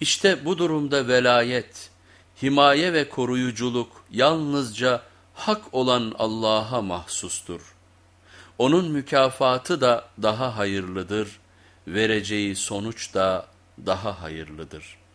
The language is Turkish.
İşte bu durumda velayet, himaye ve koruyuculuk yalnızca hak olan Allah'a mahsustur. Onun mükafatı da daha hayırlıdır, vereceği sonuç da daha hayırlıdır.''